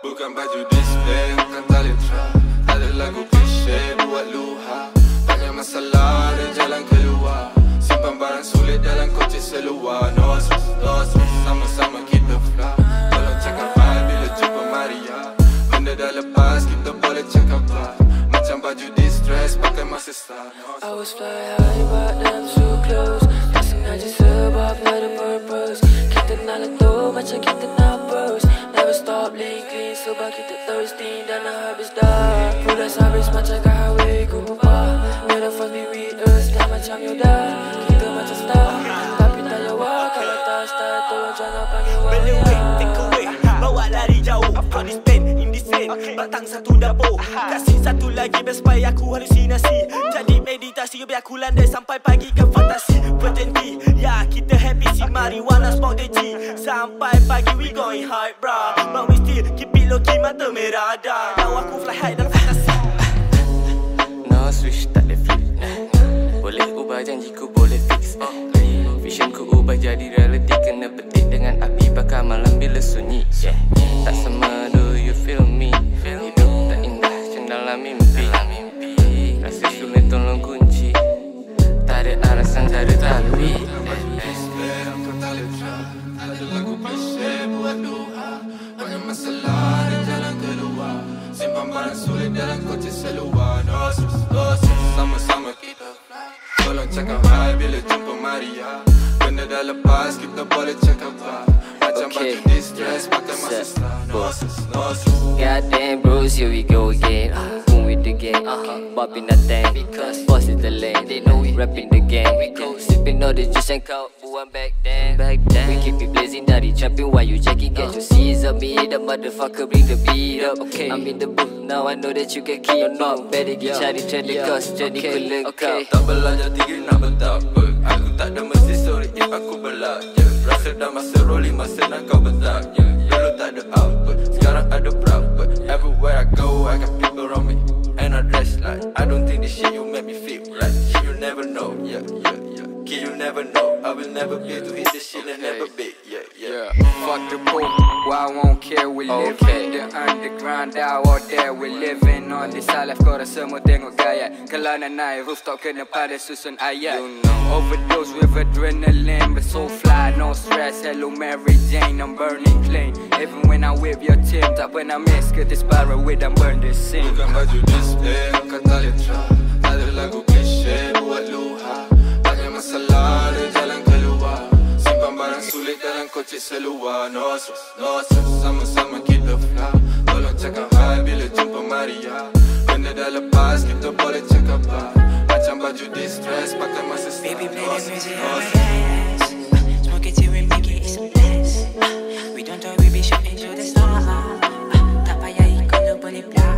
Bukan baju display kan tak letra Ada lagu klise buat luha. Banyak masalah, ada jalan keluar. Simpan barang sulit dalam kocis seluar. No stress, sama-sama kita flop I was fly high, but I'm too close. 가슴까지 수박 너의 purpose. 기대 날은 또 마치 기대 the burst. Never stop leaking, 수박 기대 thirsty. Then I have is dark. 불의 sabis 마치 가위고 봐. Made up for me with us, 다 I'm your dad. Batang satu dapur. Kasih satu lagi Best supaya aku halusinasi. Jadi meditasi Biar aku landai Sampai pagi ke fantasi. Berhenti. Ya kita happy. Si marijuana smoke the G Sampai pagi we going high bra But we still keep it low key Mata merah dah barang sulit dalam koci seluar No stress, no stress, sama-sama kita Tolong cakap bila jumpa Maria Benda dah lepas, kita boleh cakap bye Okay. baju distress, Set. style No stress, no stress Goddamn bros, here we go again. Boom with the gang, uh-huh. bopping that thing. Because boss is the lane, they know we rapping the gang. We go. Sipping all the juice and coke, buang back then. Back then, we keep it blazing, daddy trapping while you jacking. Get your C's up, me the motherfucker, bring the beat up. Okay, I'm in the booth now, I know that you can keep up. Better get cari trend cause jadi okay. okay. Tak belajar tinggi nak betapa Aku tak ada mesti sorry if aku belajar Rasa dah masa rolling masa nak kau betak yeah. Dulu tak ada apa, sekarang ada berapa Everywhere I go I got people never know I will never be to hit this shit and never be, yeah, yeah Yeah, fuck the poor. Why I won't care? We live Okay. in the underground, out there. We living on this side. Kau dah semua tengok gaya. Kalau nak naik rooftop kena pada susun ayat. You know. Overdose with adrenaline, but so fly, no stress. Hello Mary Jane, I'm burning clean. Even when I'm with your team, tak pernah miss. Ke this spiral with them burn the scene. Bukan baju display, bukan tali trap Tak ada lagu cliche buat luha barang sulit dalam koci seluar No stress, no stress, sama-sama kita fly Tolong cakap high bila jumpa Maria Benda dah lepas, kita boleh cakap bye Macam baju distress, pakai masa style Baby, No stress, music no on stress fast. Smoke it till we make it, it's a blast. We don't talk, we be shooting to the stars. Tak payah ikut, lu boleh blah.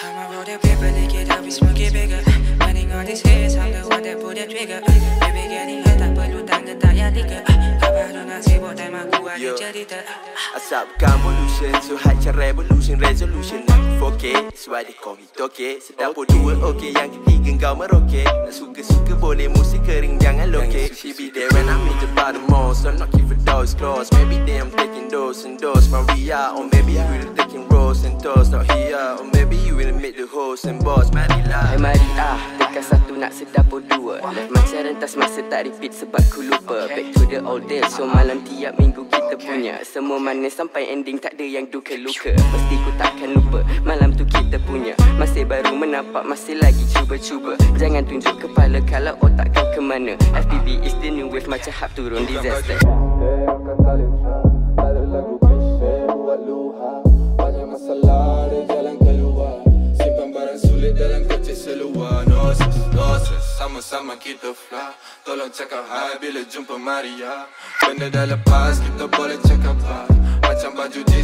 I'ma roll the paper, lick it up, we smoke it bigger. Running on these hits, I'm the one that pull the trigger. Baby, getting hurt, tak perlu tangga, tak payah tiga. Kau baru nak sibuk, time aku ada Yo. cerita. Asapkan pollution So high macam revolution Resolution aku 4K That's why they call me Toke Sedap pun dua okay Yang ketiga kau meroket Nak suka-suka boleh Musik kering jangan lokek She be there when I'm in the bottom most. I'm not keeping those close. Maybe they I'm taking those and those Maria Or maybe you really taking rose and toast. Not here Or maybe you will make the host and boss. Marilah. Hai mari ah Dekat satu nak sedap pun dua. Life macam rentas masa tak repeat sebab ku lupa Back to the old days. So malam tiap minggu kita punya. Semua manis sampai ending tak ada yang duka luka Pasti ku takkan lupa Malam tu kita punya. Masih baru menampak Masih lagi cuba-cuba. Jangan tunjuk kepala Kalau otak kau ke mana. FBB is the new wave Macam hap turun disaster Sama-sama kita fly. Tolong cakap hi bila jumpa Maria. Benda dah lepas kita boleh cakap bye Macam baju distress